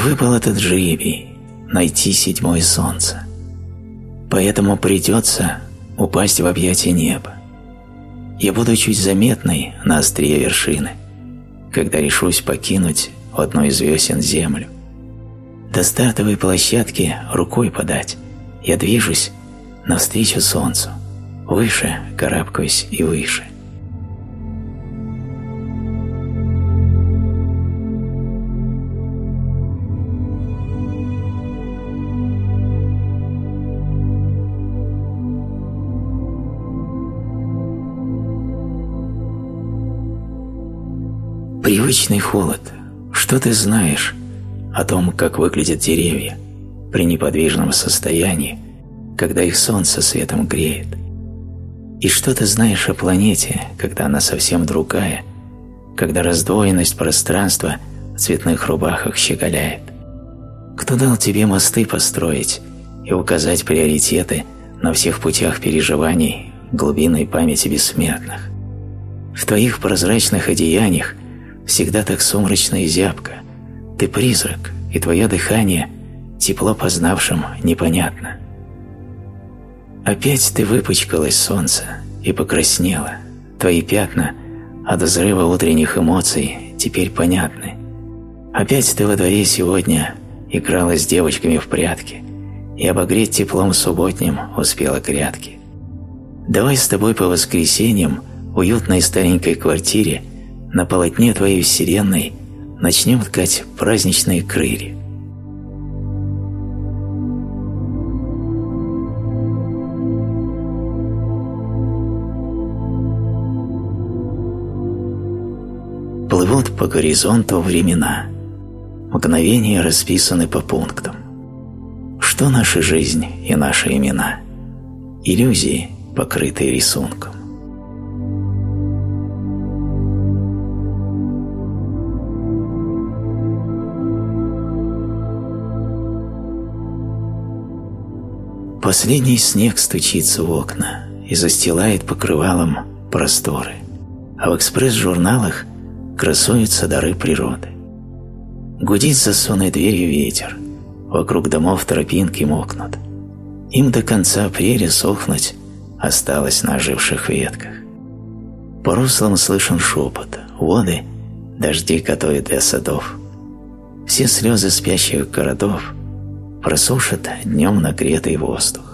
Мне выпал этот жребий – найти седьмое солнце. Поэтому придется упасть в объятия неба. Я буду чуть заметной на острие вершины, когда решусь покинуть в одной из весен землю. До стартовой площадки рукой подать. Я движусь навстречу солнцу. Выше карабкаюсь и выше. Привычный холод. Что ты знаешь о том, как выглядят деревья при неподвижном состоянии, когда их солнце светом греет? И что ты знаешь о планете, когда она совсем другая, когда раздвоенность пространства в цветных рубахах щеголяет? Кто дал тебе мосты построить и указать приоритеты на всех путях переживаний глубинной памяти бессмертных? В твоих прозрачных одеяниях всегда так сумрачно и зябко. Ты призрак, и твое дыхание тепло познавшим непонятно. Опять ты выпачкалась солнце и покраснела. Твои пятна от взрыва утренних эмоций теперь понятны. Опять ты во дворе сегодня играла с девочками в прятки и обогреть теплом субботним успела грядки. Давай с тобой по воскресеньям уютной старенькой квартире на полотне твоей вселенной начнем ткать праздничные крылья. Плывут по горизонту времена, мгновения расписаны по пунктам. Что наша жизнь и наши имена? Иллюзии, покрытые рисунком. Последний снег стучится в окна и застилает покрывалом просторы, а в экспресс-журналах красуются дары природы. Гудит за сонной дверью ветер, вокруг домов тропинки мокнут. Им до конца апреля сохнуть осталось на оживших ветках. По руслам слышен шепот, воды, дожди готовят для садов. Все слезы спящих городов – просушит днем нагретый воздух.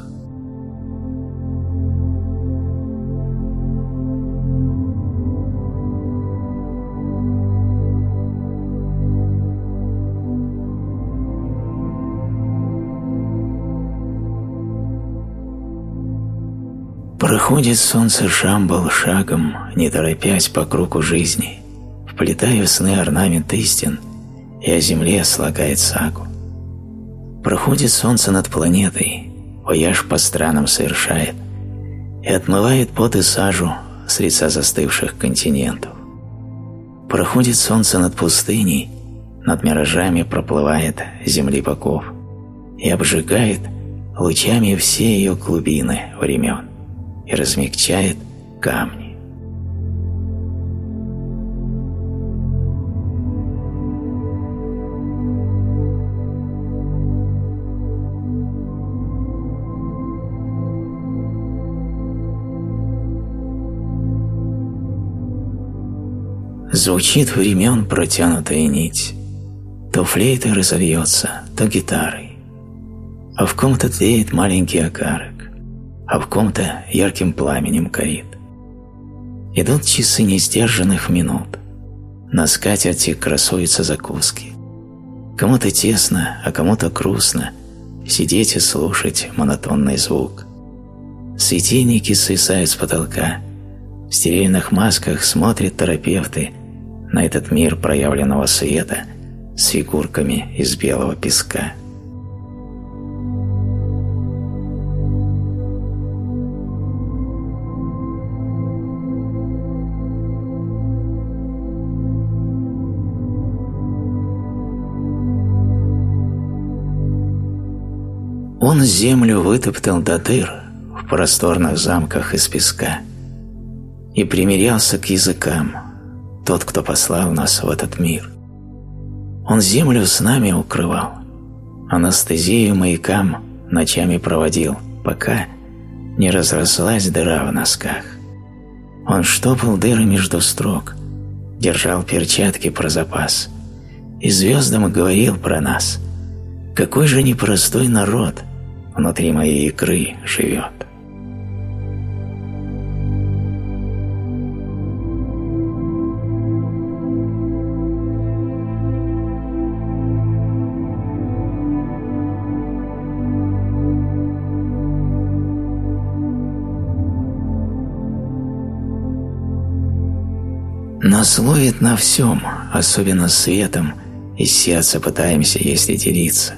Проходит солнце Шамбал шагом, не торопясь по кругу жизни, вплетая в сны орнамент истин, и о земле слагает сагу. Проходит солнце над планетой, вояж по странам совершает и отмывает пот и сажу с лица застывших континентов. Проходит солнце над пустыней, над миражами проплывает земли боков и обжигает лучами все ее глубины времен и размягчает камни. Звучит времен протянутая нить, То флейтой разольется, то гитарой. А в ком-то тлеет маленький огарок, А в ком-то ярким пламенем горит. Идут часы несдержанных минут. На скатерти красуются закуски. Кому-то тесно, а кому-то грустно Сидеть и слушать монотонный звук. Светильники свисают с потолка, в стерильных масках смотрят терапевты на этот мир проявленного света с фигурками из белого песка. Он землю вытоптал до дыр в просторных замках из песка и примирялся к языкам, тот, кто послал нас в этот мир. Он землю с нами укрывал, анестезию маякам ночами проводил, пока не разрослась дыра в носках. Он штопал дыры между строк, держал перчатки про запас и звездам говорил про нас. Какой же непростой народ внутри моей икры живет. Нас ловит на всем, особенно светом, из сердца пытаемся, если делиться.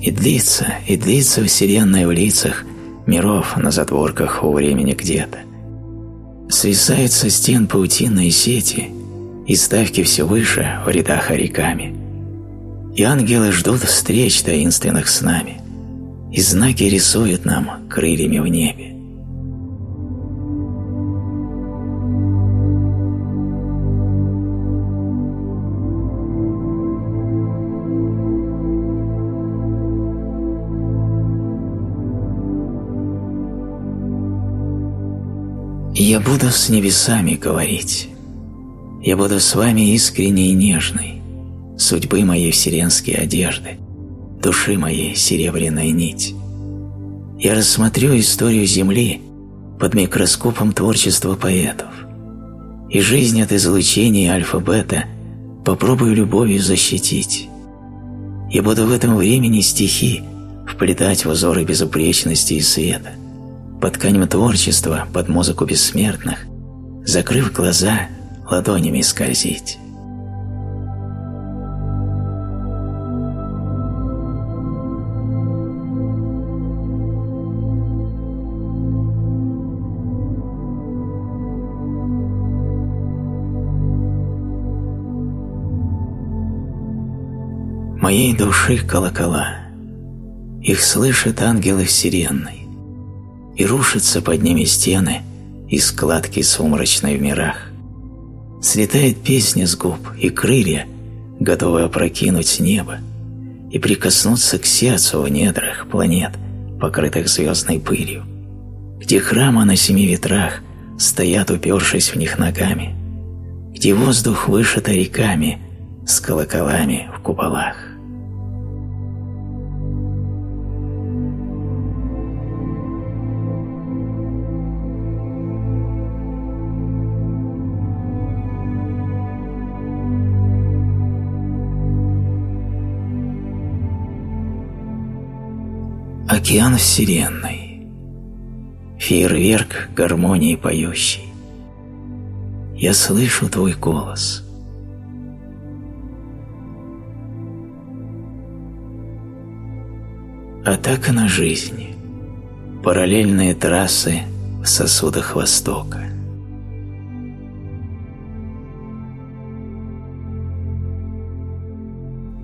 И длится, и длится вселенная в лицах миров на затворках у времени где-то. Свисают со стен паутинные сети, и ставки все выше в рядах ореками. И ангелы ждут встреч таинственных с нами, и знаки рисуют нам крыльями в небе. Я буду с небесами говорить. Я буду с вами искренней и нежной, судьбы моей вселенские одежды, души моей серебряная нить. Я рассмотрю историю Земли под микроскопом творчества поэтов, и жизнь от излучения альфа-бета попробую любовью защитить. Я буду в этом времени стихи вплетать в узоры безупречности и света – под тканью творчества, под музыку бессмертных, закрыв глаза, ладонями скользить. Моей души колокола, их слышат ангелы вселенной и рушатся под ними стены и складки сумрачной в мирах. Слетает песня с губ и крылья, готовые опрокинуть небо и прикоснуться к сердцу в недрах планет, покрытых звездной пылью, где храмы на семи ветрах стоят, упершись в них ногами, где воздух вышит реками с колоколами в куполах. Океан Вселенной. Фейерверк гармонии поющий. Я слышу твой голос. Атака на жизнь. Параллельные трассы в сосудах Востока.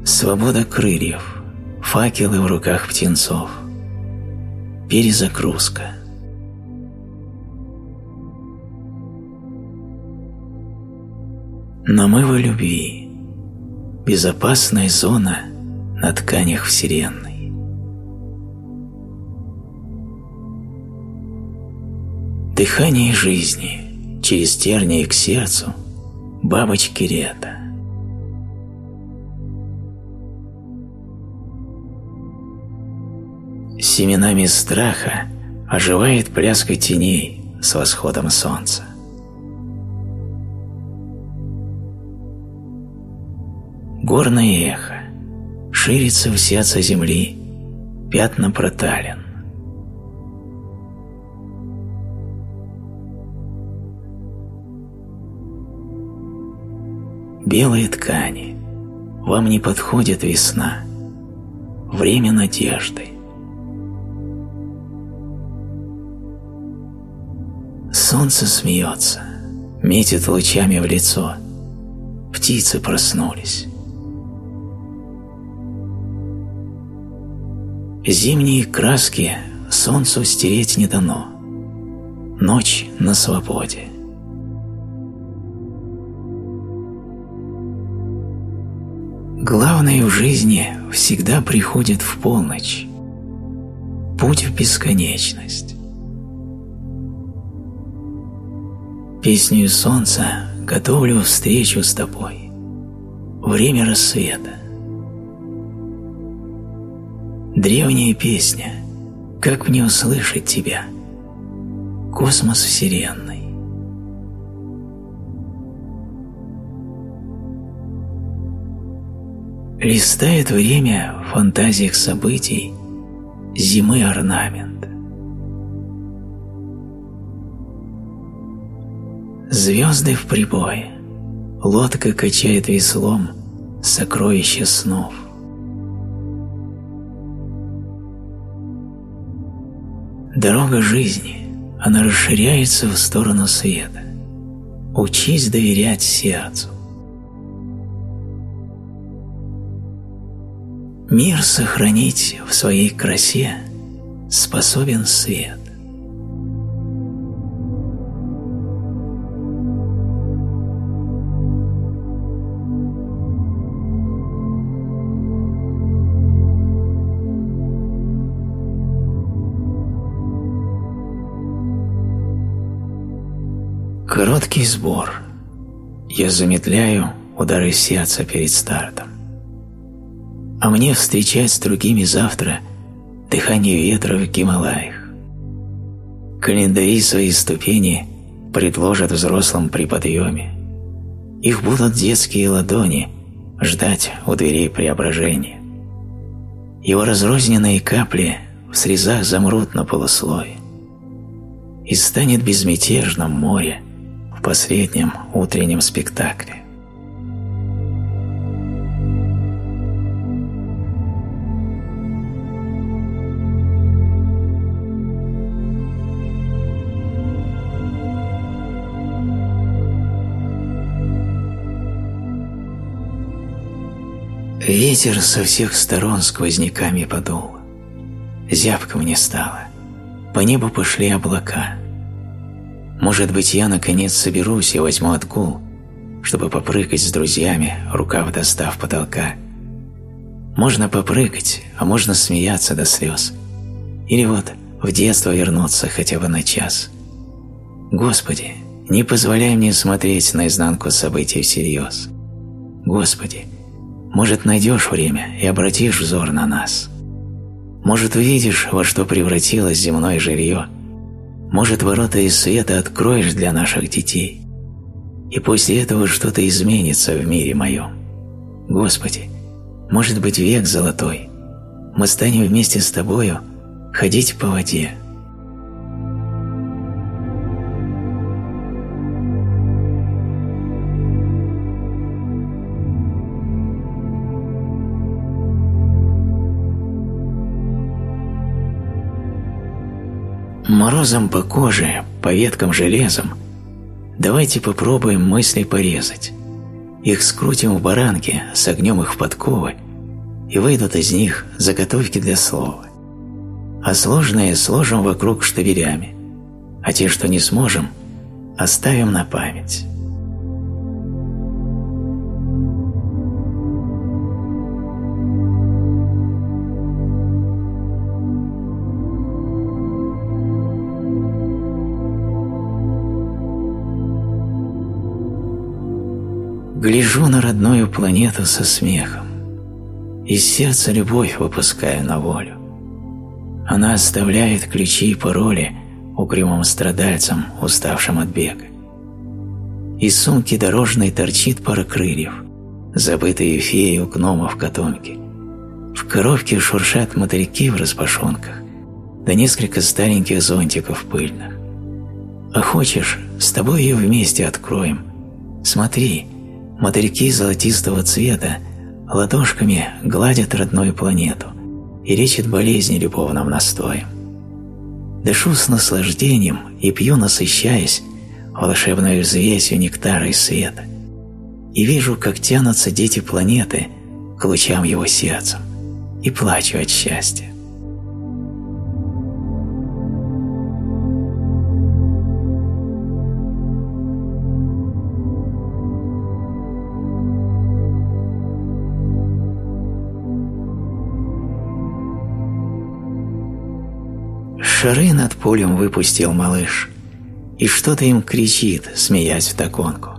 Свобода крыльев. Факелы в руках птенцов – Перезагрузка. Намыва любви. Безопасная зона на тканях Вселенной. Дыхание жизни через тернии к сердцу бабочки лета. Семенами страха оживает пляска теней с восходом солнца. Горное эхо ширится в сердце земли, пятна проталин. Белые ткани, вам не подходит весна, время надежды. Солнце смеется, метит лучами в лицо. Птицы проснулись. Зимние краски солнцу стереть не дано. Ночь на свободе. Главное в жизни всегда приходит в полночь. Путь в бесконечность. Песню солнца готовлю встречу с тобой. Время рассвета. Древняя песня, как мне услышать тебя? Космос Вселенной. Листает время в фантазиях событий зимы орнамент. Звезды в прибое, лодка качает веслом сокровища снов. Дорога жизни, она расширяется в сторону света. Учись доверять сердцу. Мир сохранить в своей красе способен свет. Короткий сбор. Я замедляю удары сердца перед стартом а мне встречать с другими завтра дыхание ветра в Гималаях. Календари свои ступени предложат взрослым при подъеме. Их будут детские ладони ждать у дверей преображения. Его разрозненные капли в срезах замрут на полуслое. И станет безмятежным море последнем утреннем спектакле. Ветер со всех сторон сквозняками подул. Зябко мне стало. По небу пошли облака. Может быть, я наконец соберусь и возьму отгул, чтобы попрыгать с друзьями, рукав достав потолка. Можно попрыгать, а можно смеяться до слез. Или вот в детство вернуться хотя бы на час. Господи, не позволяй мне смотреть на изнанку событий всерьез. Господи, может, найдешь время и обратишь взор на нас. Может, увидишь, во что превратилось земное жилье. Может, ворота из света откроешь для наших детей. И после этого что-то изменится в мире моем. Господи, может быть, век золотой. Мы станем вместе с Тобою ходить по воде, Морозом по коже, по веткам железом давайте попробуем мысли порезать. Их скрутим в баранке, согнем их в подковы, и выйдут из них заготовки для слова. А сложные сложим вокруг штабелями, а те, что не сможем, оставим на память. Гляжу на родную планету со смехом, Из сердца любовь выпускаю на волю. Она оставляет ключи и пароли Угрюмым страдальцам, уставшим от бега. Из сумки дорожной торчит пара крыльев, Забытые феи у гномов котомки. В коробке шуршат мотыльки в распашонках, Да несколько стареньких зонтиков пыльных. А хочешь, с тобой ее вместе откроем. Смотри, Мотыльки золотистого цвета ладошками гладят родную планету и лечат болезни любовным настоем. Дышу с наслаждением и пью, насыщаясь волшебной взвесью нектара и света. И вижу, как тянутся дети планеты к лучам его сердцем, и плачу от счастья. Шары над полем выпустил малыш, и что-то им кричит, смеясь вдогонку.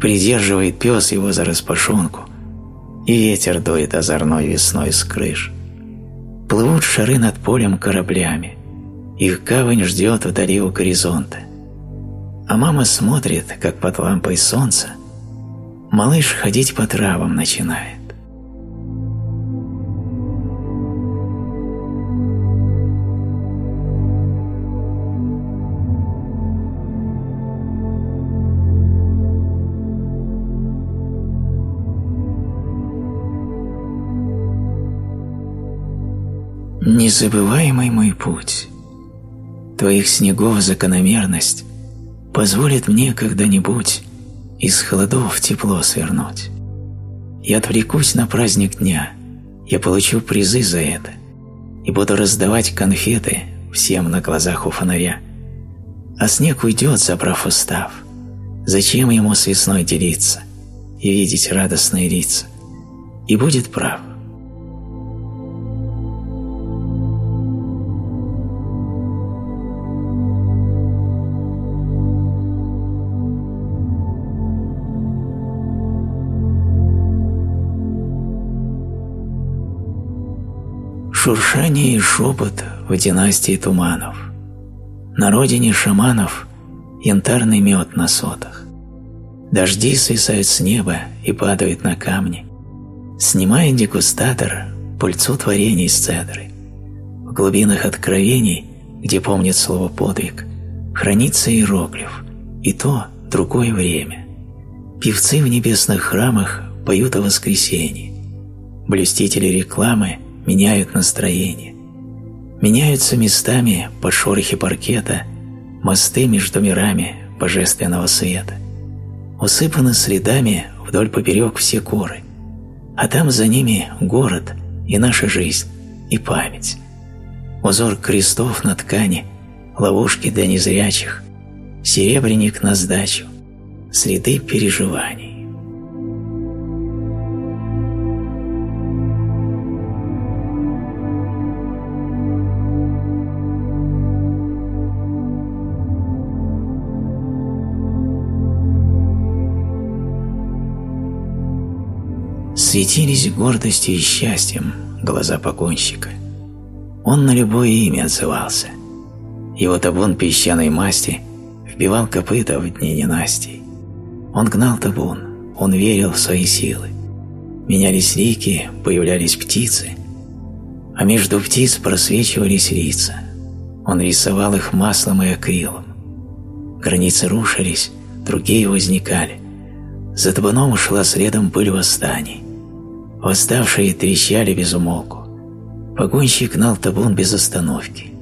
Придерживает пес его за распашонку, и ветер дует озорной весной с крыш. Плывут шары над полем кораблями, их гавань ждет вдали у горизонта. А мама смотрит, как под лампой солнца малыш ходить по травам начинает. Незабываемый мой путь, Твоих снегов закономерность Позволит мне когда-нибудь Из холодов тепло свернуть. Я отвлекусь на праздник дня, Я получу призы за это И буду раздавать конфеты Всем на глазах у фонаря. А снег уйдет, забрав устав. Зачем ему с весной делиться И видеть радостные лица? И будет прав. Шуршание и шепот в династии туманов. На родине шаманов янтарный мед на сотах. Дожди свисают с неба и падают на камни. Снимая дегустатор пыльцу творений с цедры. В глубинах откровений, где помнит слово подвиг, хранится иероглиф, и то другое время. Певцы в небесных храмах поют о воскресении. Блюстители рекламы – меняют настроение. Меняются местами под шорохи паркета мосты между мирами божественного света. Усыпаны следами вдоль поперек все горы, а там за ними город и наша жизнь, и память. Узор крестов на ткани, ловушки для незрячих, серебряник на сдачу, следы переживаний. Светились гордостью и счастьем глаза погонщика. Он на любое имя отзывался. Его табун песчаной масти вбивал копыта в дни ненастий. Он гнал табун, он верил в свои силы. Менялись реки, появлялись птицы, а между птиц просвечивались лица. Он рисовал их маслом и акрилом. Границы рушились, другие возникали. За табуном шла следом пыль восстаний. Восставшие трещали без умолку. Погонщик гнал табун без остановки.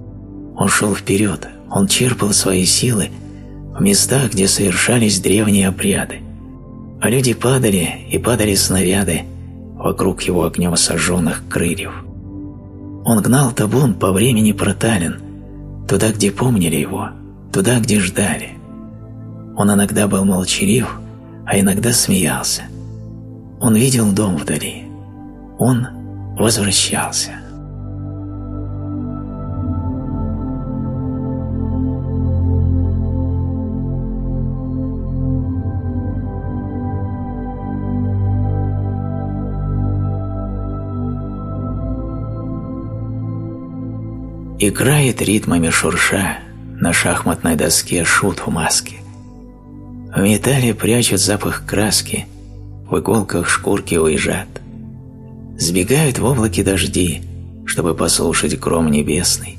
Он шел вперед, он черпал свои силы в местах, где совершались древние обряды. А люди падали и падали снаряды вокруг его огнем сожженных крыльев. Он гнал табун по времени протален, туда, где помнили его, туда, где ждали. Он иногда был молчалив, а иногда смеялся. Он видел дом вдали, он возвращался. Играет ритмами шурша на шахматной доске шут в маске. В металле прячут запах краски, в иголках шкурки уезжат. Сбегают в облаке дожди, чтобы послушать гром небесный.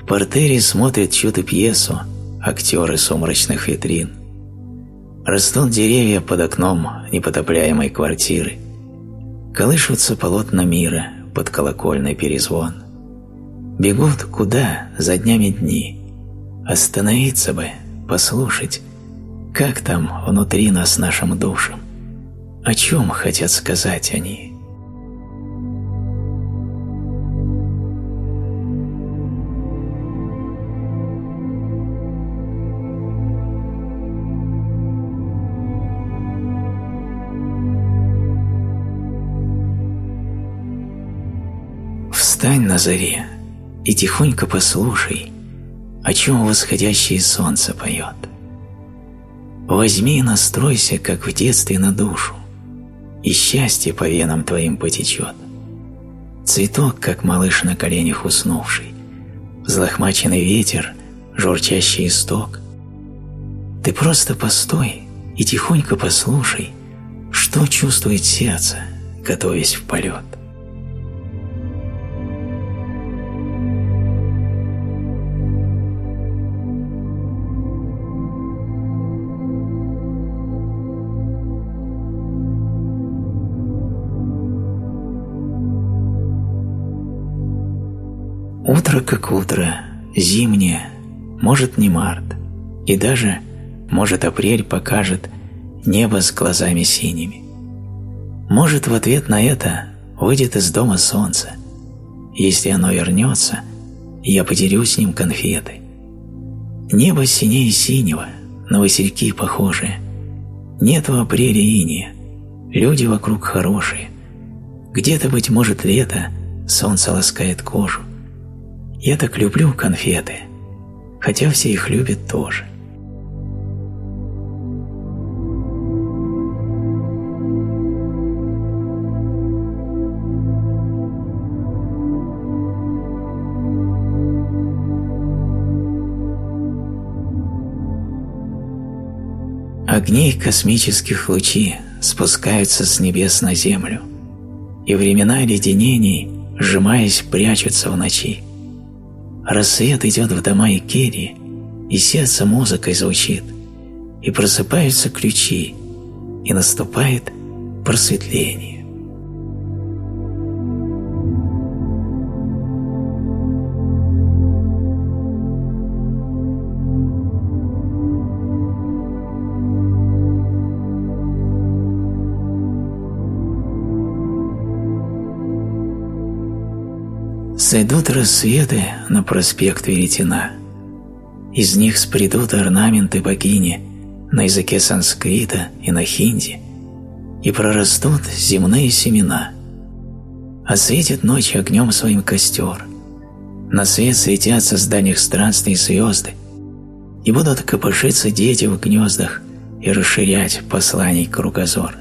В портере смотрят чью-то пьесу актеры сумрачных витрин. Растут деревья под окном непотопляемой квартиры. Колышутся полотна мира под колокольный перезвон. Бегут куда за днями дни. Остановиться бы, послушать, как там внутри нас нашим душам. О чем хотят сказать они? Встань на заре, и тихонько послушай, о чем восходящее солнце поет. Возьми и настройся, как в детстве, на душу, и счастье по венам твоим потечет. Цветок, как малыш на коленях уснувший, взлохмаченный ветер, журчащий исток. Ты просто постой и тихонько послушай, что чувствует сердце, готовясь в полет. Утро как утро, зимнее, может не март, и даже, может апрель покажет небо с глазами синими. Может в ответ на это выйдет из дома солнце. Если оно вернется, я поделю с ним конфеты. Небо синее синего, на васильки похожие. Нет в апреле иния, люди вокруг хорошие. Где-то, быть может, лето, солнце ласкает кожу. Я так люблю конфеты, хотя все их любят тоже. Огни космических лучей спускаются с небес на землю, и времена леденений, сжимаясь, прячутся в ночи. Рассвет идет в дома Икерии, и сердце музыкой звучит, и просыпаются ключи, и наступает просветление. Сойдут рассветы на проспект Веретена. Из них спредут орнаменты богини на языке санскрита и на хинди, и прорастут земные семена. Осветит ночь огнем своим костер. На свет светятся с дальних странствий звезды, и будут копошиться дети в гнездах и расширять посланий кругозор.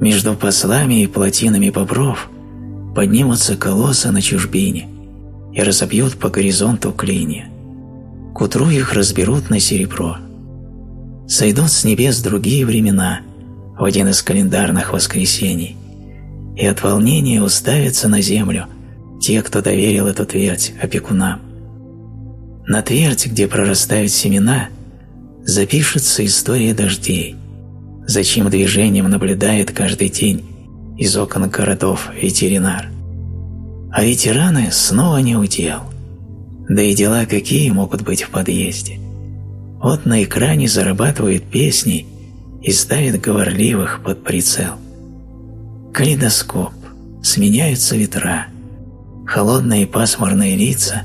Между послами и плотинами бобров – поднимутся колосса на чужбине и разобьют по горизонту клинья. К утру их разберут на серебро. Сойдут с небес другие времена в один из календарных воскресений, и от волнения уставятся на землю те, кто доверил эту твердь опекунам. На твердь, где прорастают семена, запишется история дождей, зачем движением наблюдает каждый день из окон городов ветеринар. А ветераны снова не удел. Да и дела какие могут быть в подъезде. Вот на экране зарабатывают песни и ставят говорливых под прицел. Калейдоскоп, сменяются ветра, холодные пасмурные лица,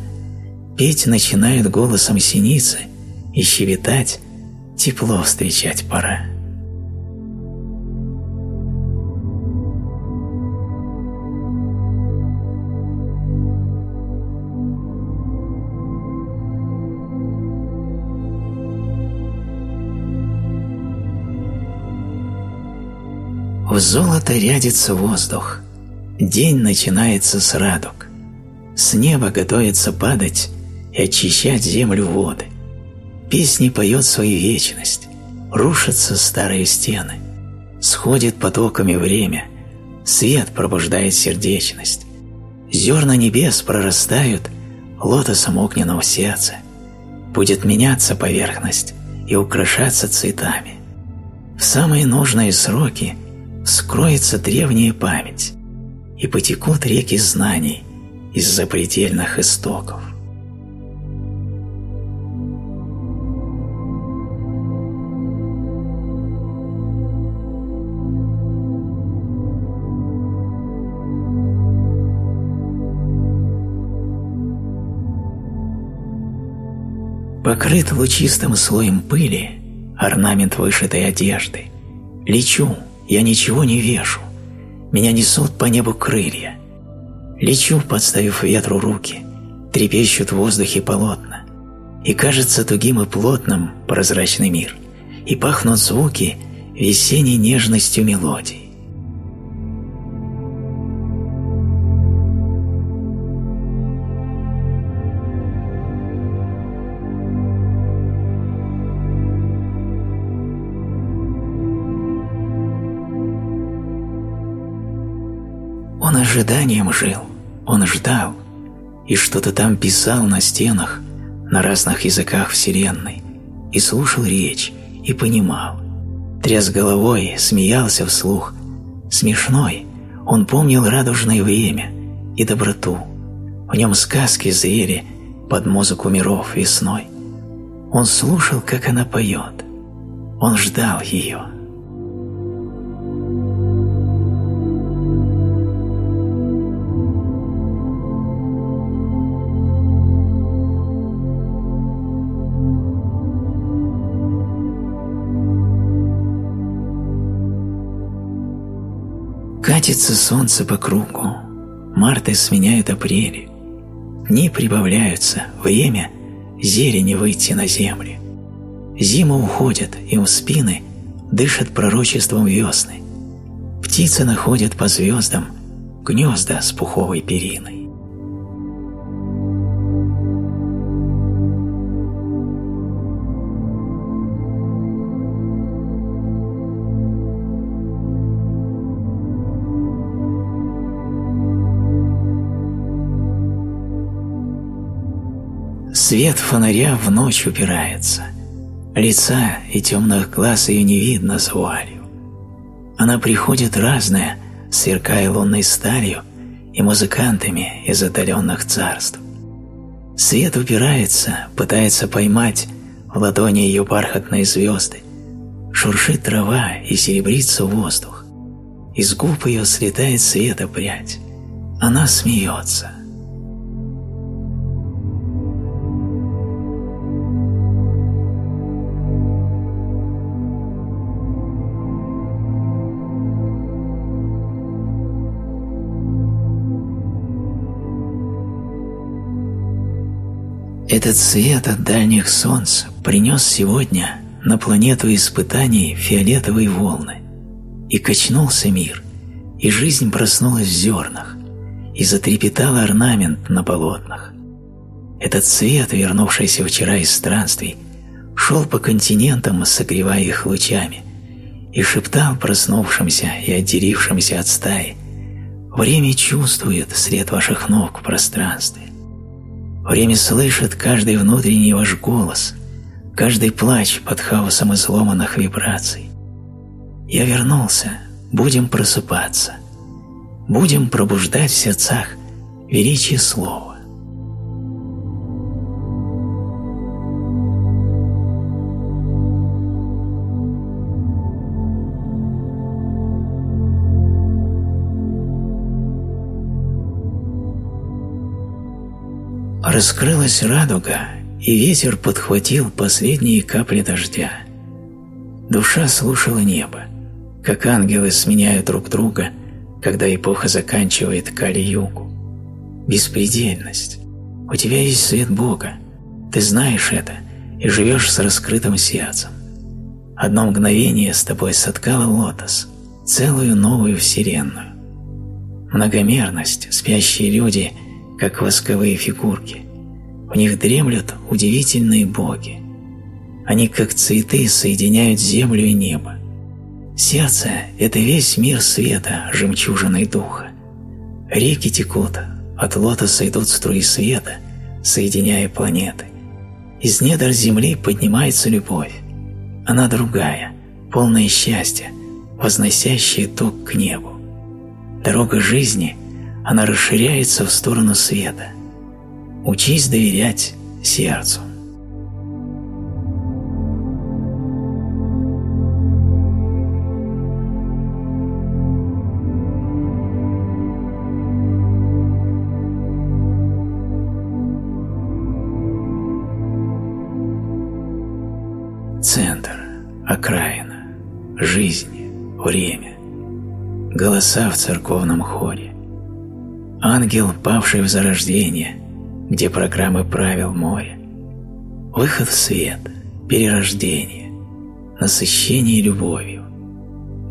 петь начинают голосом синицы и щебетать, тепло встречать пора. В золото рядится воздух. День начинается с радуг. С неба готовится падать и очищать землю воды. Песни поет свою вечность. Рушатся старые стены. Сходит потоками время. Свет пробуждает сердечность. Зерна небес прорастают лотосом огненного сердца. Будет меняться поверхность и украшаться цветами. В самые нужные сроки – скроется древняя память, и потекут реки знаний из запредельных истоков. Покрыт лучистым слоем пыли орнамент вышитой одежды. Лечу, я ничего не вешу. Меня несут по небу крылья. Лечу, подставив ветру руки. трепещут в воздухе полотна, и кажется тугим и плотным прозрачный мир, и пахнут звуки весенней нежностью мелодий. Ожиданием жил, он ждал, и что-то там писал на стенах, на разных языках Вселенной, и слушал речь, и понимал. Тряс головой, смеялся вслух. Смешной, он помнил радужное время и доброту. В нем сказки зрели под музыку миров весной. Он слушал, как она поет. Он ждал ее. Катится солнце по кругу, марты сменяют апрели. Дни прибавляются, время зелени выйти на земли. Зима уходит, и у спины дышат пророчеством весны. Птицы находят по звездам гнезда с пуховой периной. Свет фонаря в ночь упирается. Лица и темных глаз ее не видно за вуалью. Она приходит разная, сверкая лунной сталью и музыкантами из отдаленных царств. Свет упирается, пытается поймать в ладони ее бархатные звезды. Шуршит трава и серебрится воздух. Из губ ее слетает света прядь. Она смеется. Этот свет от дальних солнц принес сегодня на планету испытаний фиолетовые волны. И качнулся мир, и жизнь проснулась в зернах, и затрепетал орнамент на полотнах. Этот свет, вернувшийся вчера из странствий, шел по континентам, согревая их лучами, и шептал проснувшимся и отделившимся от стаи, «Время чувствует след ваших ног в пространстве. Время слышит каждый внутренний ваш голос, каждый плач под хаосом изломанных вибраций. Я вернулся, будем просыпаться, будем пробуждать в сердцах величие слова. Раскрылась радуга, и ветер подхватил последние капли дождя. Душа слушала небо, как ангелы сменяют друг друга, когда эпоха заканчивает Кали-югу. Беспредельность. У тебя есть свет Бога. Ты знаешь это и живешь с раскрытым сердцем. Одно мгновение с тобой соткало лотос, целую новую вселенную. Многомерность, спящие люди, как восковые фигурки. В них дремлют удивительные боги. Они, как цветы, соединяют землю и небо. Сердце – это весь мир света, жемчужиной духа. Реки текут, от лотоса идут струи света, соединяя планеты. Из недр земли поднимается любовь. Она другая, полная счастья, возносящая ток к небу. Дорога жизни, она расширяется в сторону света. Учись доверять сердцу. Центр, окраина, жизнь, время, голоса в церковном хоре, ангел, павший в зарождение – где программы правил море. Выход в свет, перерождение, насыщение любовью,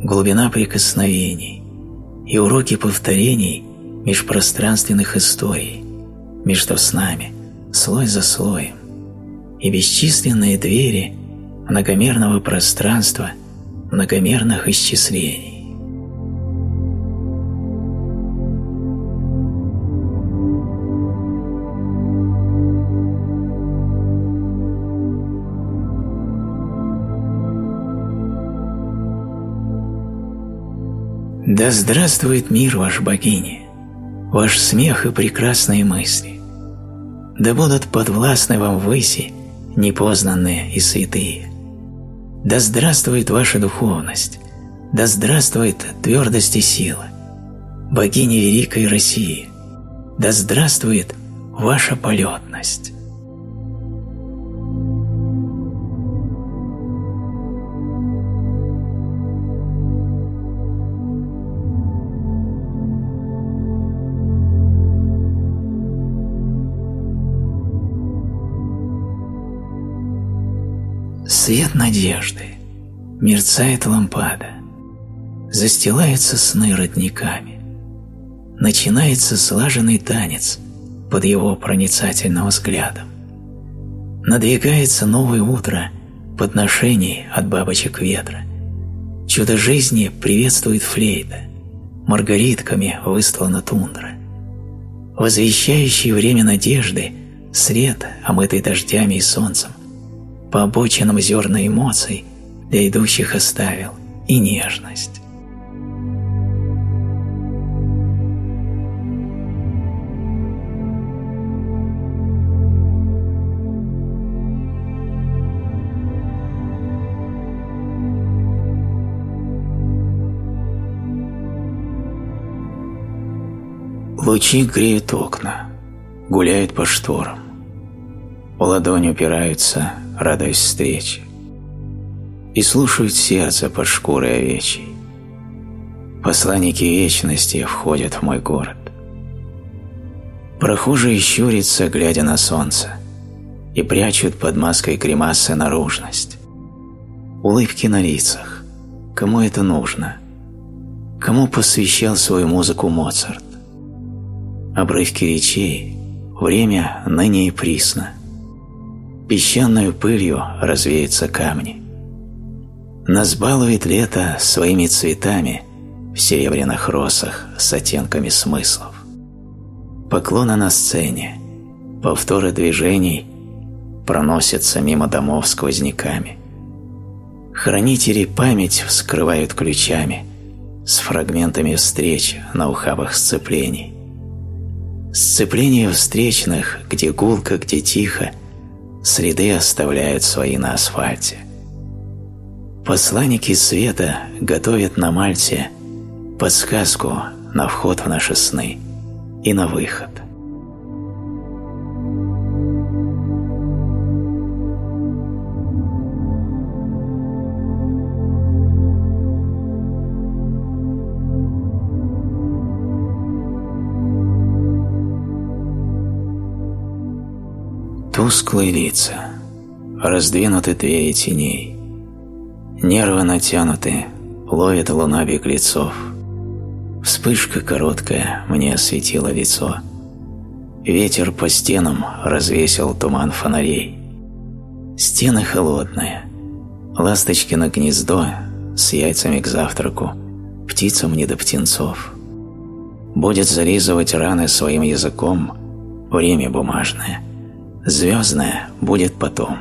глубина прикосновений и уроки повторений межпространственных историй между с нами, слой за слоем, и бесчисленные двери многомерного пространства многомерных исчислений. Да здравствует мир ваш, богиня, ваш смех и прекрасные мысли. Да будут подвластны вам выси, непознанные и святые. Да здравствует ваша духовность, да здравствует твердость и сила, богиня великой России, да здравствует ваша полетность. Свет надежды, мерцает лампада, застилается сны родниками. Начинается слаженный танец под его проницательным взглядом. Надвигается новое утро подношений от бабочек ветра. Чудо жизни приветствует флейта, маргаритками выслана тундра. Возвещающий время надежды свет, омытый дождями и солнцем, по обочинам зерна эмоций для идущих оставил и нежность. Лучи греют окна, гуляют по шторам. В ладонь упираются радуясь встрече, и слушают сердце под шкурой овечьей. Посланники вечности входят в мой город. Прохожие щурятся, глядя на солнце, и прячут под маской гримасы наружность. Улыбки на лицах. Кому это нужно? Кому посвящал свою музыку Моцарт? Обрывки речей, время ныне и присно – песчаную пылью развеются камни. Нас балует лето своими цветами в серебряных росах с оттенками смыслов. Поклоны на сцене, повторы движений проносятся мимо домов сквозняками. Хранители память вскрывают ключами с фрагментами встреч на ухабах сцеплений. Сцепления встречных, где гулко, где тихо – следы оставляют свои на асфальте. Посланники света готовят на Мальте подсказку на вход в наши сны и на выход. Тусклые лица, раздвинуты двери теней. Нервы натянуты, ловит луна беглецов. Вспышка короткая мне осветила лицо. Ветер по стенам развесил туман фонарей. Стены холодные, ласточкино гнездо с яйцами к завтраку, птицам не до птенцов. Будет зарезывать раны своим языком время бумажное – Звездное будет потом.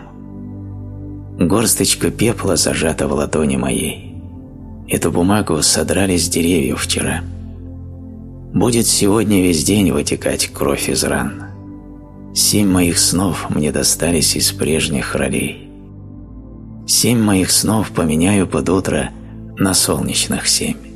Горсточка пепла зажата в ладони моей. Эту бумагу содрали с деревьев вчера. Будет сегодня весь день вытекать кровь из ран. Семь моих снов мне достались из прежних ролей. Семь моих снов поменяю под утро на солнечных семь.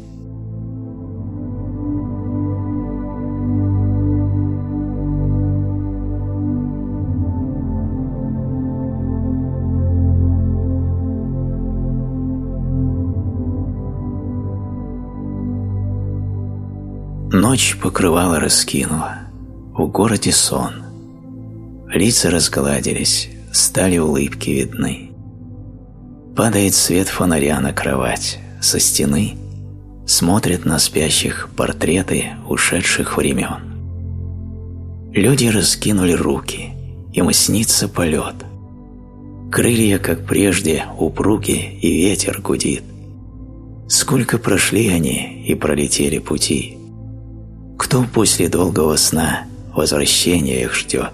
Ночь покрывала раскинула, в городе сон. Лица разгладились, стали улыбки видны. Падает свет фонаря на кровать, со стены смотрят на спящих портреты ушедших времен. Люди раскинули руки, им снится полет. Крылья, как прежде, упруги, и ветер гудит. Сколько прошли они и пролетели пути. Кто после долгого сна возвращения их ждет?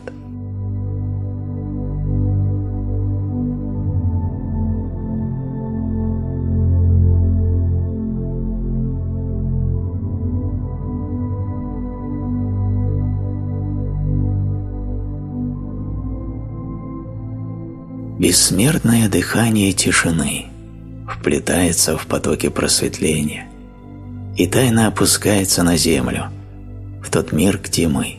Бессмертное дыхание тишины вплетается в потоки просветления и тайно опускается на землю, тот мир, где мы.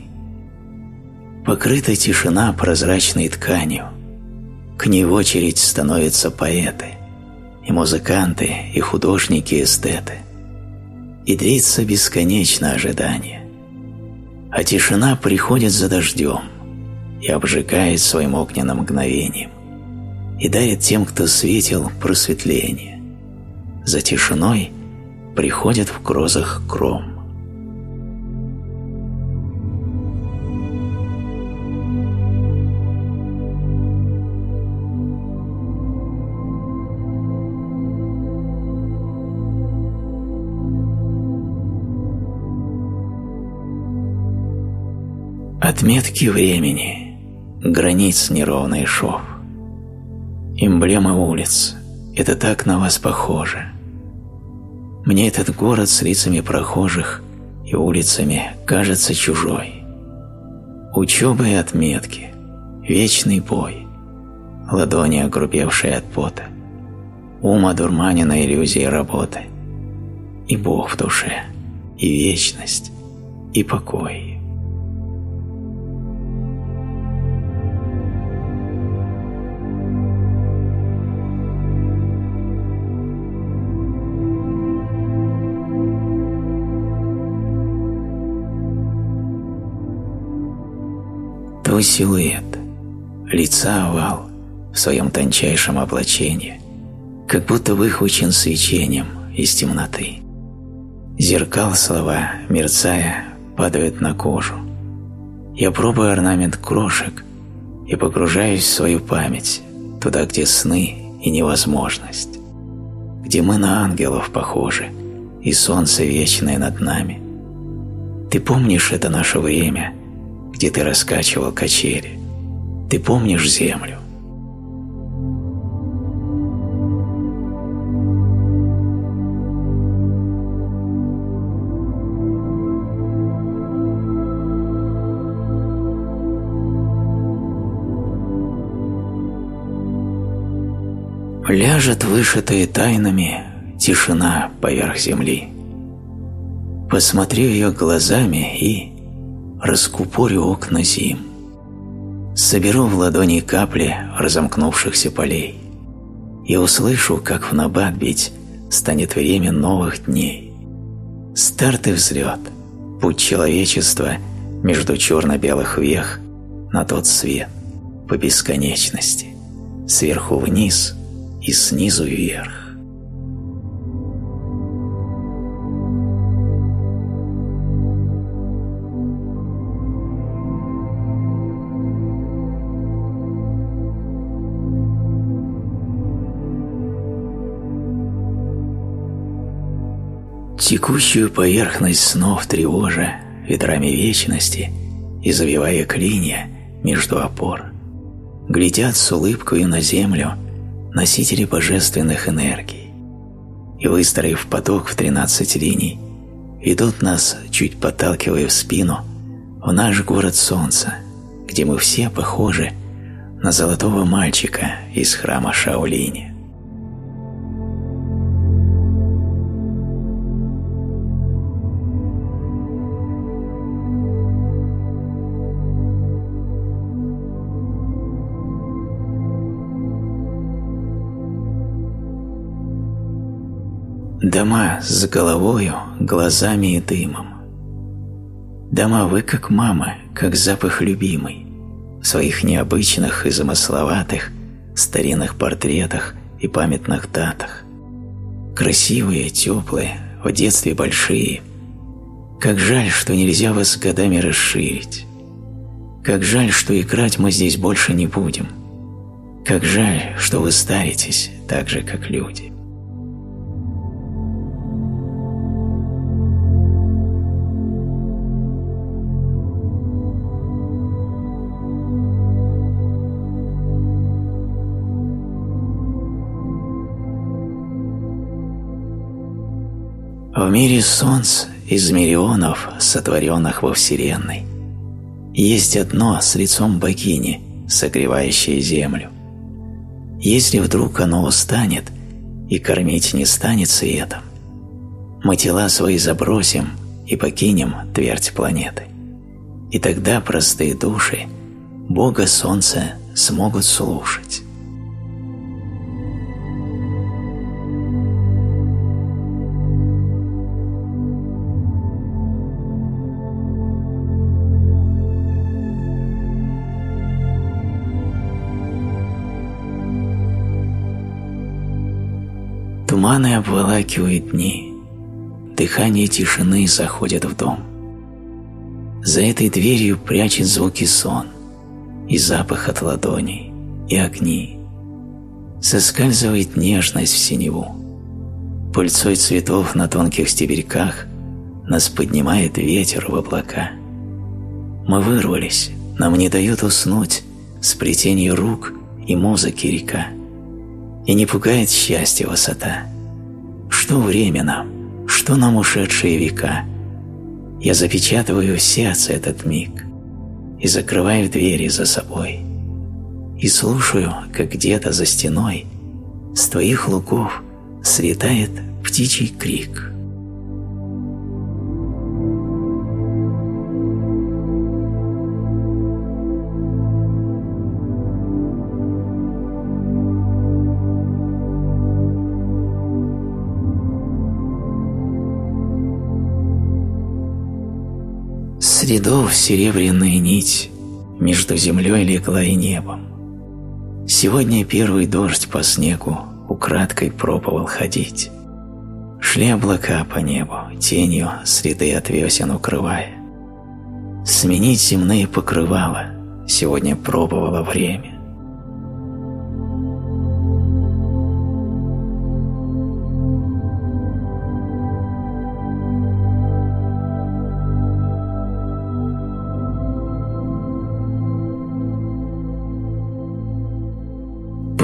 Покрыта тишина прозрачной тканью, к ней в очередь становятся поэты, и музыканты, и художники-эстеты. И длится бесконечно ожидание. А тишина приходит за дождем и обжигает своим огненным мгновением и дарит тем, кто светил, просветление. За тишиной приходят в грозах кром. Отметки времени, границ неровный шов эмблема улиц. Это так на вас похоже. Мне этот город с лицами прохожих и улицами кажется чужой. Учеба и отметки, вечный бой, ладони огрубевшие от пота, ум одурманена иллюзией работы, и Бог в душе, и вечность, и покой. Силуэт, лица овал в своем тончайшем облачении, как будто выхвачен свечением из темноты. Зеркал слова, мерцая, падают на кожу. Я пробую орнамент крошек и погружаюсь в свою память, туда, где сны и невозможность, где мы на ангелов похожи, и солнце вечное над нами. Ты помнишь это наше время – где ты раскачивал качели. Ты помнишь землю? Ляжет вышитая тайнами тишина поверх земли. Посмотри ее глазами и раскупорю окна зим. Соберу в ладони капли разомкнувшихся полей и услышу, как в набат бить станет время новых дней. Старт и взлет, путь человечества между черно-белых вех на тот свет, по бесконечности, сверху вниз и снизу вверх. Текущую поверхность снов тревожа ветрами вечности и завивая клинья между опор, глядят с улыбкой на землю носители божественных энергий и, выстроив поток в тринадцать линий, ведут нас, чуть подталкивая в спину, в наш город солнца, где мы все похожи на золотого мальчика из храма Шаолиня. Дома с головою, глазами и дымом. Дома вы как мама, как запах любимый. в своих необычных и замысловатых старинных портретах и памятных датах. Красивые, теплые, в детстве большие. Как жаль, что нельзя вас годами расширить. Как жаль, что играть мы здесь больше не будем. Как жаль, что вы старитесь так же, как люди. Мире солнц из миллионов, сотворенных во Вселенной, есть одно с лицом богини, согревающее землю. Если вдруг оно устанет, и кормить не станет светом, мы тела свои забросим и покинем твердь планеты. И тогда простые души Бога Солнца смогут слушать. Туманы обволакивают дни, дыхание тишины заходит в дом. За этой дверью прячет звуки сон, и запах от ладоней, и огни. Соскальзывает нежность в синеву. Пыльцой цветов на тонких стебельках нас поднимает ветер в облака. Мы вырвались, нам не дают уснуть сплетение рук и музыки река. И не пугает счастье высота – что время нам, что нам ушедшие века? Я запечатываю в сердце этот миг и закрываю двери за собой. И слушаю, как где-то за стеной с твоих лугов слетает птичий крик. Рядов серебряная нить Между землей легла и небом. Сегодня первый дождь по снегу Украдкой пробовал ходить. Шли облака по небу, тенью Среды от весен укрывая. Сменить земные покрывала Сегодня пробовало время.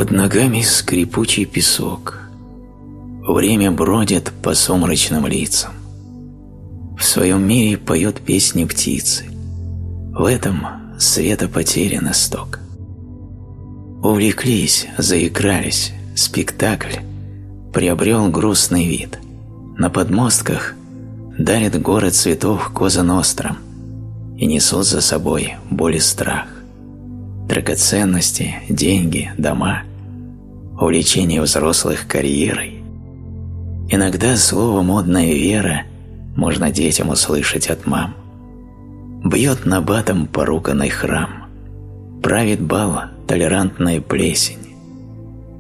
Под ногами скрипучий песок. Время бродит по сумрачным лицам. В своем мире поет песни птицы. В этом света потерян исток. Увлеклись, заигрались, спектакль приобрел грустный вид. На подмостках дарят город цветов Коза Ностром и несут за собой боль и страх. Драгоценности, деньги, дома увлечение взрослых карьерой. Иногда слово «модная вера» можно детям услышать от мам. Бьет набатом поруганный храм, правит бал толерантная плесень.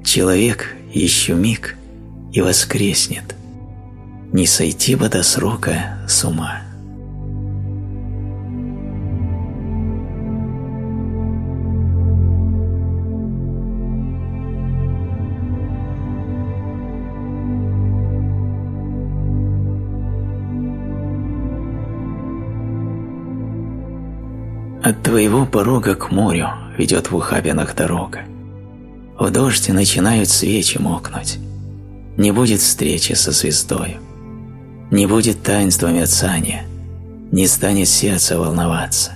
Человек еще миг и воскреснет, не сойти бы до срока с ума. От твоего порога к морю ведет в ухабинах дорога. В дождь начинают свечи мокнуть. Не будет встречи со звездою. Не будет таинства мерцания. Не станет сердце волноваться.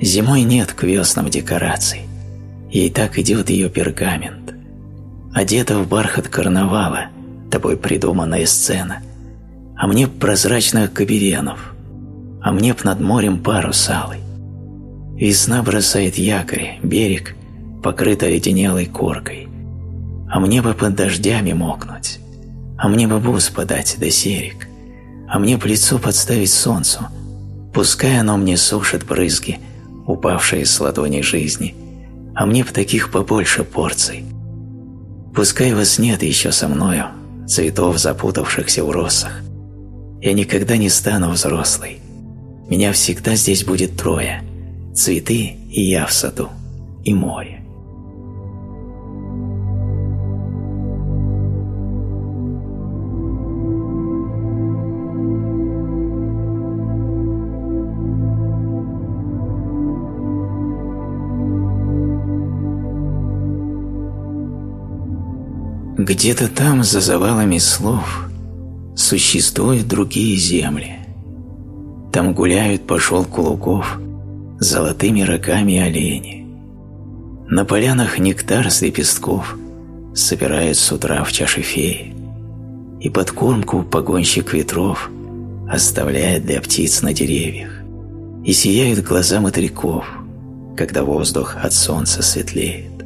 Зимой нет к веснам декораций. Ей так идет ее пергамент. Одета в бархат карнавала, тобой придуманная сцена. А мне б прозрачных каберенов, а мне б над морем парус алый. Весна бросает якорь, берег, покрыт оледенелой коркой. А мне бы под дождями мокнуть, а мне бы бус подать до серик, а мне по лицу подставить солнцу, пускай оно мне сушит брызги упавшие с ладони жизни, а мне б таких побольше порций. Пускай вас нет еще со мною, цветов, запутавшихся в росах. Я никогда не стану взрослой. Меня всегда здесь будет трое – цветы и я в саду, и море. Где-то там, за завалами слов, существуют другие земли. Там гуляют по шелку лугов золотыми рогами олени. На полянах нектар с лепестков собирают с утра в чаше феи, и подкормку погонщик ветров оставляет для птиц на деревьях, и сияют глаза мотыльков, когда воздух от солнца светлеет.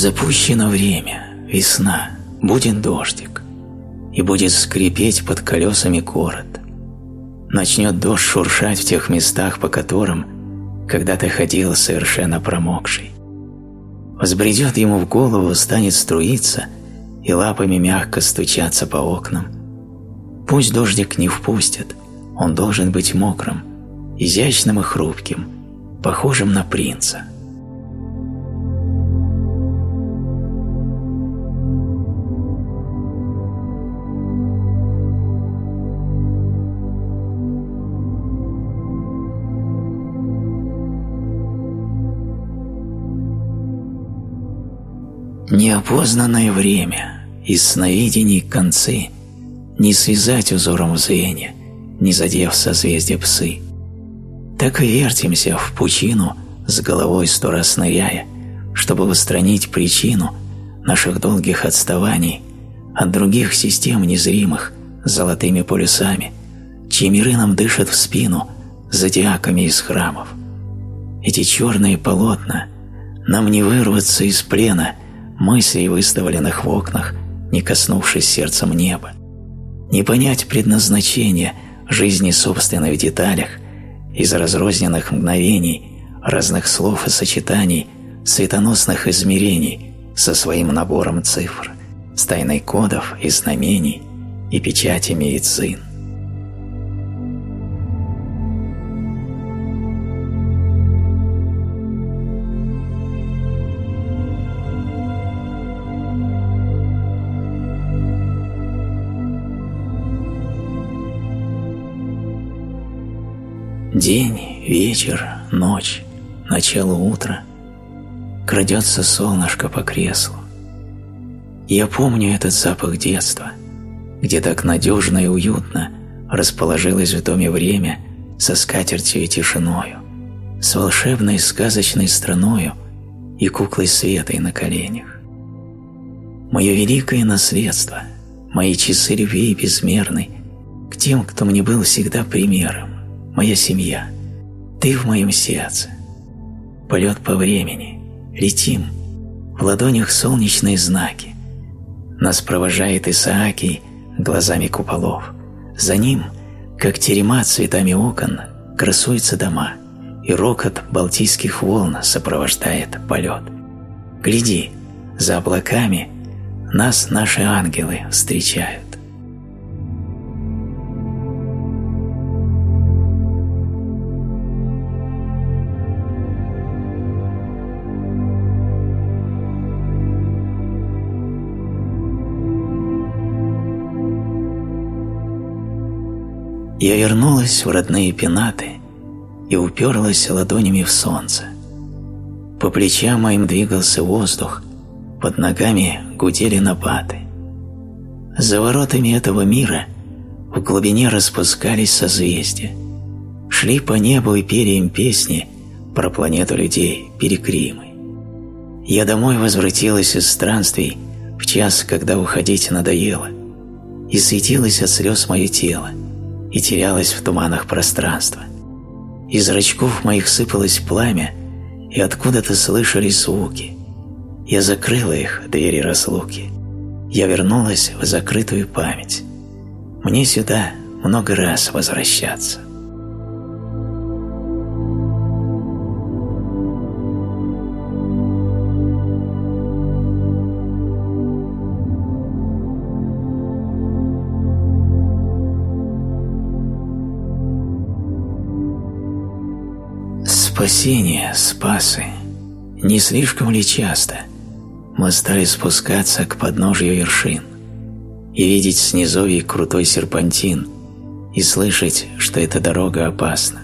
Запущено время, весна, будет дождик, и будет скрипеть под колесами город. Начнет дождь шуршать в тех местах, по которым когда-то ходил совершенно промокший. Возбредет ему в голову, станет струиться и лапами мягко стучаться по окнам. Пусть дождик не впустят, он должен быть мокрым, изящным и хрупким, похожим на принца. Неопознанное время и сновидений концы не связать узором звене, не задев созвездие псы. Так и вертимся в пучину, с головой сто раз ныряя, чтобы устранить причину наших долгих отставаний от других систем незримых золотыми полюсами, чьи миры нам дышат в спину зодиаками из храмов. Эти черные полотна нам не вырваться из плена – мыслей, выставленных в окнах, не коснувшись сердцем неба, не понять предназначение жизни собственной в деталях из разрозненных мгновений, разных слов и сочетаний, светоносных измерений со своим набором цифр, с тайной кодов и знамений и печатями и цин. День, вечер, ночь, начало утра. Крадется солнышко по креслу. Я помню этот запах детства, где так надежно и уютно расположилось в доме время со скатертью и тишиною, с волшебной сказочной страною и куклой Светой на коленях. Мое великое наследство, мои часы любви безмерной к тем, кто мне был всегда примером, моя семья, ты в моем сердце. Полет по времени, летим, в ладонях солнечные знаки. Нас провожает Исаакий глазами куполов. За ним, как терема цветами окон, красуются дома, и рокот балтийских волн сопровождает полет. Гляди, за облаками нас наши ангелы встречают. Я вернулась в родные пенаты и уперлась ладонями в солнце. По плечам моим двигался воздух, под ногами гудели напаты. За воротами этого мира в глубине распускались созвездия. Шли по небу и пели им песни про планету людей Перекримы. Я домой возвратилась из странствий в час, когда уходить надоело, и светилось от слез мое тело – и терялась в туманах пространства. Из зрачков моих сыпалось пламя, и откуда-то слышались звуки. Я закрыла их, двери разлуки. Я вернулась в закрытую память. Мне сюда много раз возвращаться. Спасение, спасы, не слишком ли часто мы стали спускаться к подножию вершин и видеть снизовий крутой серпантин и слышать, что эта дорога опасна,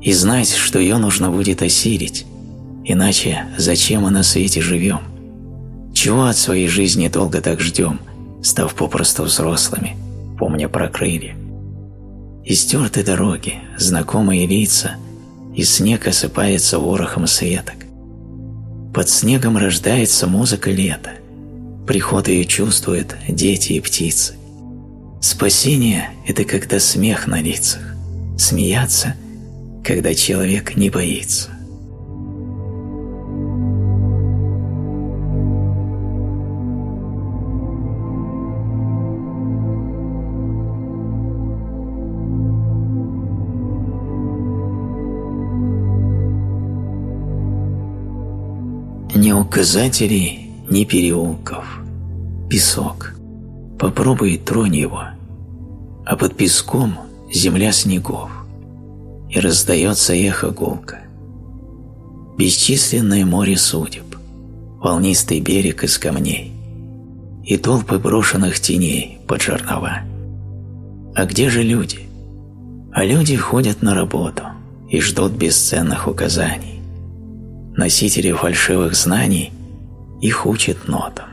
и знать, что ее нужно будет осилить, иначе зачем мы на свете живем? Чего от своей жизни долго так ждем, став попросту взрослыми, помня про крылья? Истерты дороги, знакомые лица – и снег осыпается ворохом светок. Под снегом рождается музыка лета. Приход ее чувствуют дети и птицы. Спасение – это когда смех на лицах. Смеяться, когда человек не боится. Указателей, ни переулков. Песок. Попробуй тронь его. А под песком земля снегов. И раздается эхо гулка. Бесчисленное море судеб. Волнистый берег из камней. И толпы брошенных теней под жернова. А где же люди? А люди ходят на работу и ждут бесценных указаний носители фальшивых знаний, их учат нотам.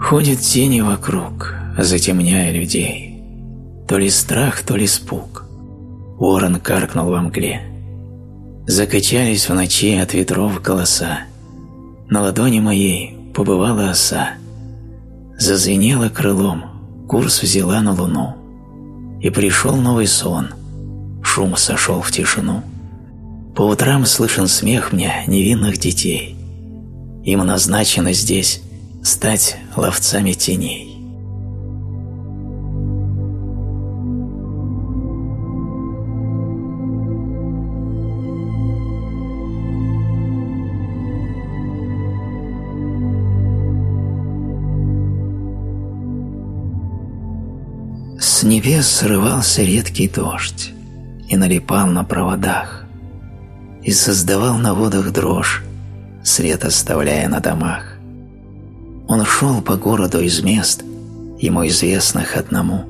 Ходят тени вокруг, затемняя людей. То ли страх, то ли спуг. Ворон каркнул во мгле. Закачались в ночи от ветров голоса. На ладони моей побывала оса. Зазвенела крылом, курс взяла на луну. И пришел новый сон, шум сошел в тишину. По утрам слышен смех мне невинных детей. Им назначено здесь стать ловцами теней. Небес срывался редкий дождь и налипал на проводах, и создавал на водах дрожь, свет оставляя на домах. Он шел по городу из мест, ему известных одному,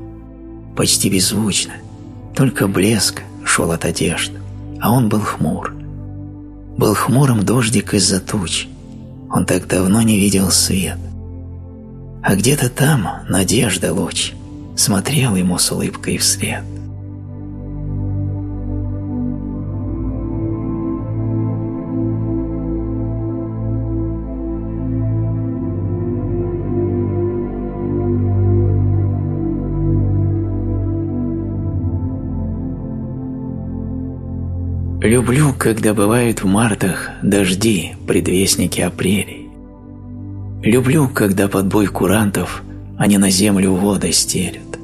почти беззвучно, только блеск шел от одежд, а он был хмур. Был хмурым дождик из-за туч, он так давно не видел свет. А где-то там надежда луч — смотрел ему с улыбкой вслед. Люблю, когда бывают в мартах дожди, предвестники апрелей. Люблю, когда под бой курантов они на землю воды стелют.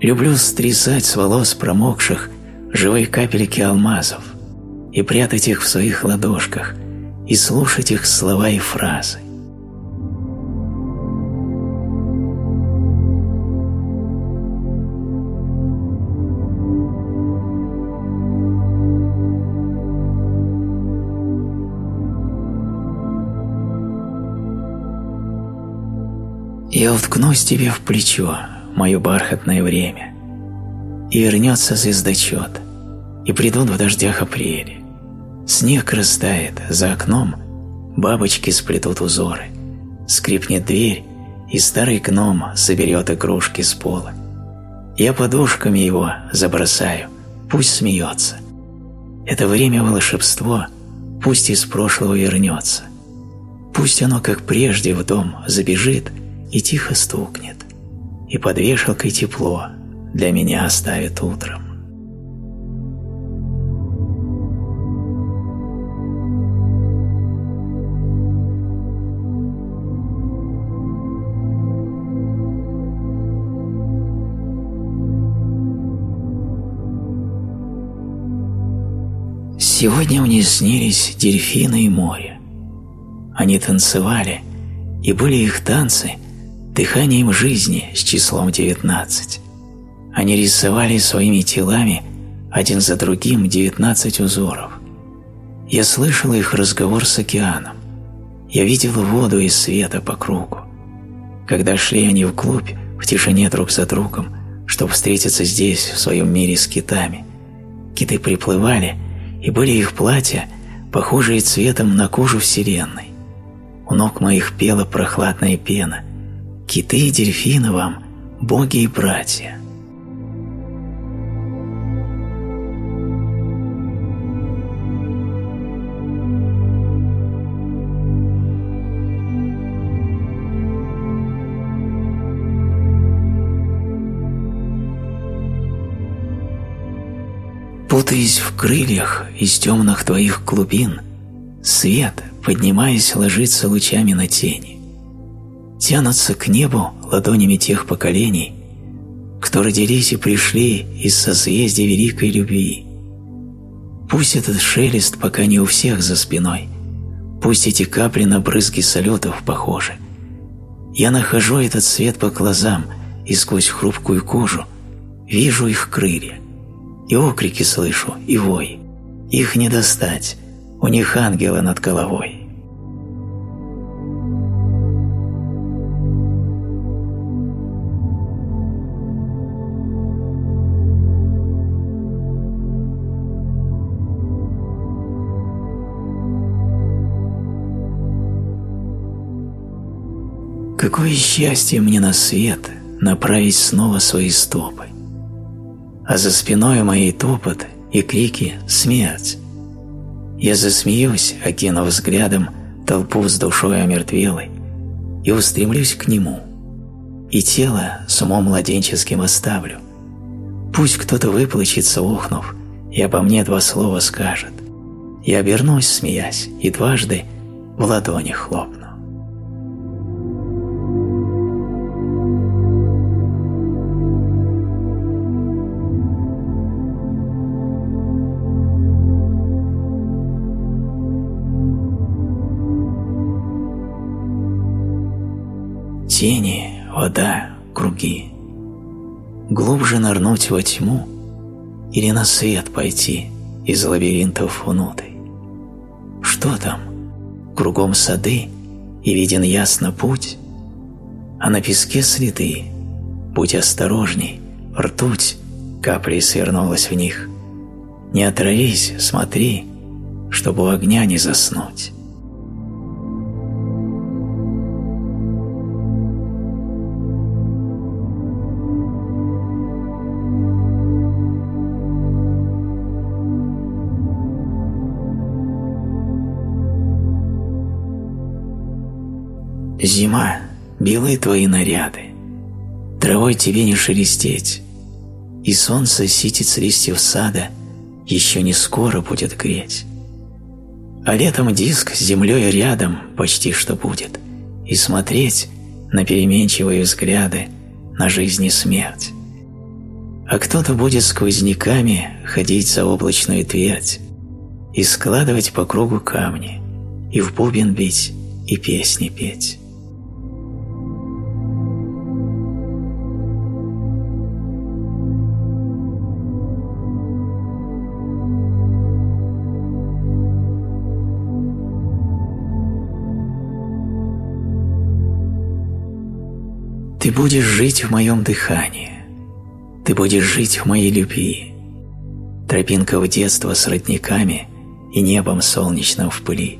Люблю стрясать с волос промокших живые капельки алмазов и прятать их в своих ладошках и слушать их слова и фразы. Я уткнусь тебе в плечо, мое бархатное время, и вернется звездочет, и придут в дождях апреля. Снег растает, за окном бабочки сплетут узоры, скрипнет дверь, и старый гном соберет игрушки с пола. Я подушками его забросаю пусть смеется. Это время волшебство пусть из прошлого вернется. Пусть оно, как прежде, в дом забежит и тихо стукнет, и под вешалкой тепло для меня оставит утром. Сегодня мне снились дельфины и море. Они танцевали, и были их танцы дыханием жизни с числом девятнадцать. Они рисовали своими телами один за другим девятнадцать узоров. Я слышал их разговор с океаном. Я видел воду и света по кругу. Когда шли они вглубь, в тишине друг за другом, чтобы встретиться здесь, в своем мире с китами, киты приплывали – и были их платья, похожие цветом на кожу Вселенной. У ног моих пела прохладная пена. Киты и дельфины вам, боги и братья. Путаясь в крыльях из темных твоих глубин, Свет, поднимаясь, ложится лучами на тени. Тянутся к небу ладонями тех поколений, Кто родились и пришли из созвездия великой любви. Пусть этот шелест пока не у всех за спиной, Пусть эти капли на брызги салютов похожи. Я нахожу этот свет по глазам и сквозь хрупкую кожу Вижу их крылья — и окрики слышу, и вой. Их не достать, у них ангелы над головой. Какое счастье мне на свет направить снова свои стопы а за спиной моей топот и крики «Смерть!». Я засмеюсь, окинув взглядом толпу с душой омертвелой, и устремлюсь к нему, и тело с умом младенческим оставлю. Пусть кто-то выплачется, охнув, и обо мне два слова скажет. Я обернусь, смеясь, и дважды в ладони хлопну. Тени, вода, круги. Глубже нырнуть во тьму или на свет пойти из лабиринтов внутрь. Что там? Кругом сады и виден ясно путь, а на песке следы. Будь осторожней, ртуть каплей свернулась в них. Не отравись, смотри, чтобы у огня не заснуть. Зима, белые твои наряды, Травой тебе не шелестеть, И солнце ситит с листьев сада Еще не скоро будет греть. А летом диск с землей рядом Почти что будет, И смотреть на переменчивые взгляды На жизнь и смерть. А кто-то будет сквозняками Ходить за облачную твердь И складывать по кругу камни, И в бубен бить, и песни петь. Ты будешь жить в моем дыхании, ты будешь жить в моей любви. Тропинка в детство с родниками и небом солнечным в пыли.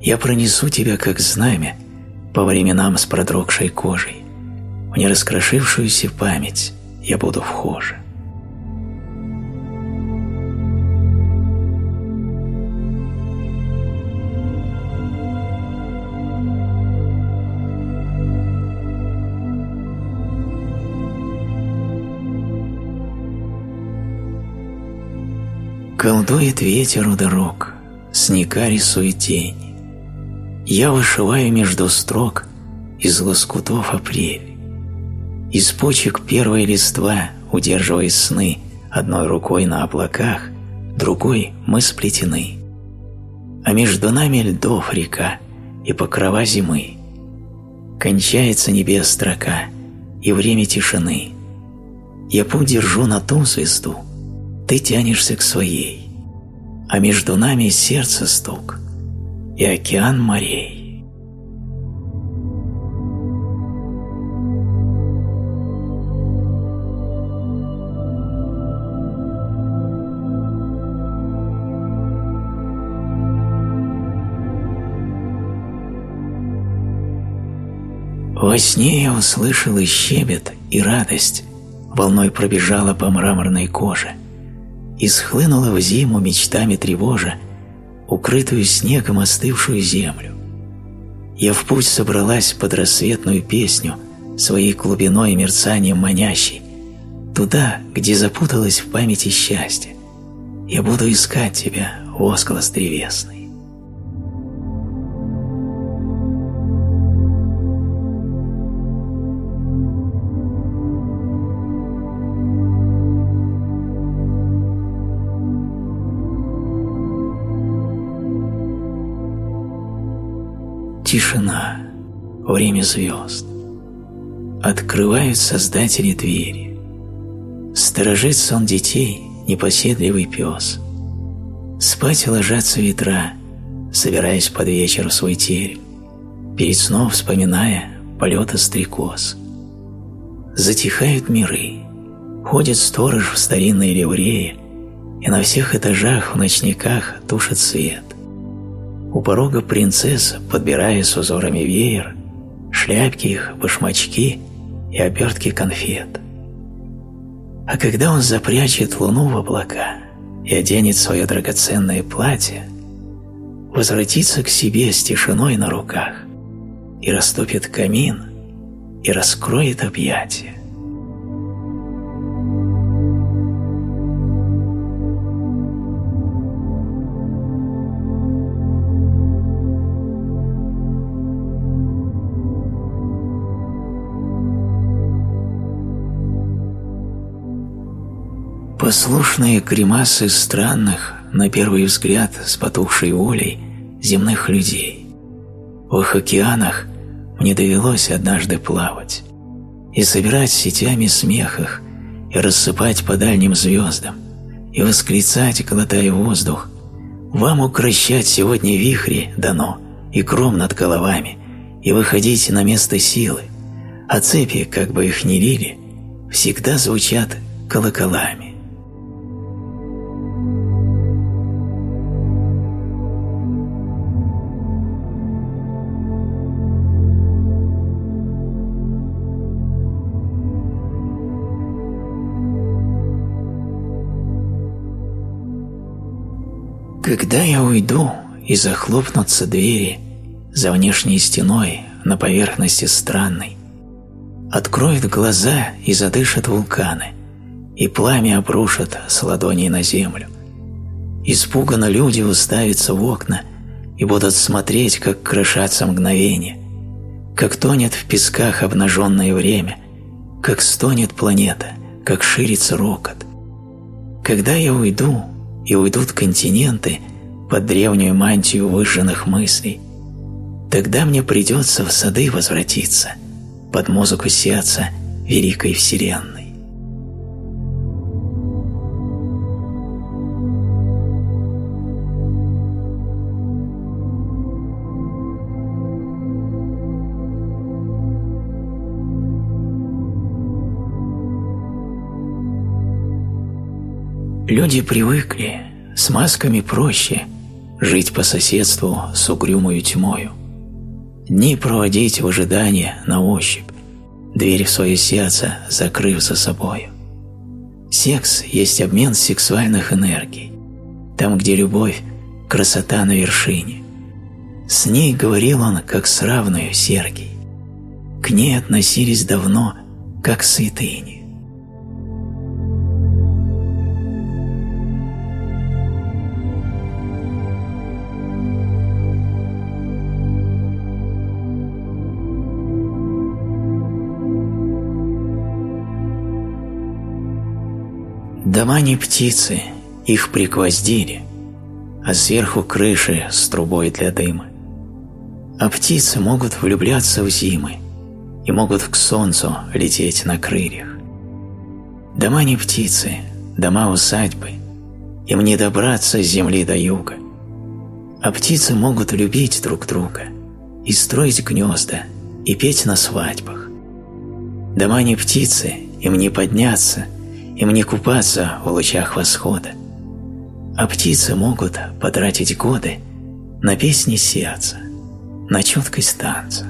Я пронесу тебя, как знамя, по временам с продрогшей кожей. В нераскрошившуюся память я буду вхожа. Колдует ветер у дорог, снега рисует тень. Я вышиваю между строк из лоскутов апрель. Из почек первой листва, удерживая сны, одной рукой на облаках, другой мы сплетены. А между нами льдов река и покрова зимы. Кончается небес строка и время тишины. Я путь держу на ту звезду, ты тянешься к своей, а между нами сердце стук и океан морей. Во сне я услышал и щебет, и радость волной пробежала по мраморной коже и схлынула в зиму мечтами тревожа, укрытую снегом остывшую землю. Я в путь собралась под рассветную песню, своей глубиной и мерцанием манящей, туда, где запуталась в памяти счастье. Я буду искать тебя, возглас древесный. Тишина, время звезд. Открывают создатели двери. Сторожит сон детей непоседливый пес. Спать ложатся ветра, собираясь под вечер в свой терем, перед сном вспоминая полета стрекоз. Затихают миры, ходит сторож в старинной ливрее, и на всех этажах в ночниках тушит свет. У порога принцесса, подбирая с узорами веер, шляпки их, башмачки и обертки конфет. А когда он запрячет луну в облака и оденет свое драгоценное платье, возвратится к себе с тишиной на руках и растопит камин и раскроет объятия. Послушные гримасы странных, на первый взгляд, с потухшей волей земных людей. В их океанах мне довелось однажды плавать и собирать сетями смехах и рассыпать по дальним звездам и восклицать, глотая воздух, «Вам укращать сегодня вихри дано и гром над головами, и выходить на место силы, а цепи, как бы их ни лили, всегда звучат колоколами». Когда я уйду и захлопнутся двери за внешней стеной на поверхности странной, откроют глаза и задышат вулканы, и пламя обрушат с ладоней на землю. Испуганно люди уставятся в окна и будут смотреть, как крышатся мгновения, как тонет в песках обнаженное время, как стонет планета, как ширится рокот. Когда я уйду, и уйдут континенты под древнюю мантию выжженных мыслей, тогда мне придется в сады возвратиться под музыку сердца великой вселенной. Люди привыкли, с масками проще, жить по соседству с угрюмою тьмою. Дни проводить в ожидании на ощупь, дверь в свое сердце закрыв за собою. Секс есть обмен сексуальных энергий, там, где любовь – красота на вершине. С ней говорил он, как с равною Сергий. К ней относились давно, как к святыне. Дома не птицы, их пригвоздили, а сверху крыши с трубой для дыма. А птицы могут влюбляться в зимы и могут к солнцу лететь на крыльях. Дома не птицы, дома усадьбы, им не добраться с земли до юга. А птицы могут любить друг друга и строить гнезда, и петь на свадьбах. Дома не птицы, им не подняться, им не купаться в лучах восхода. А птицы могут потратить годы на песни сердца, на чуткость танца.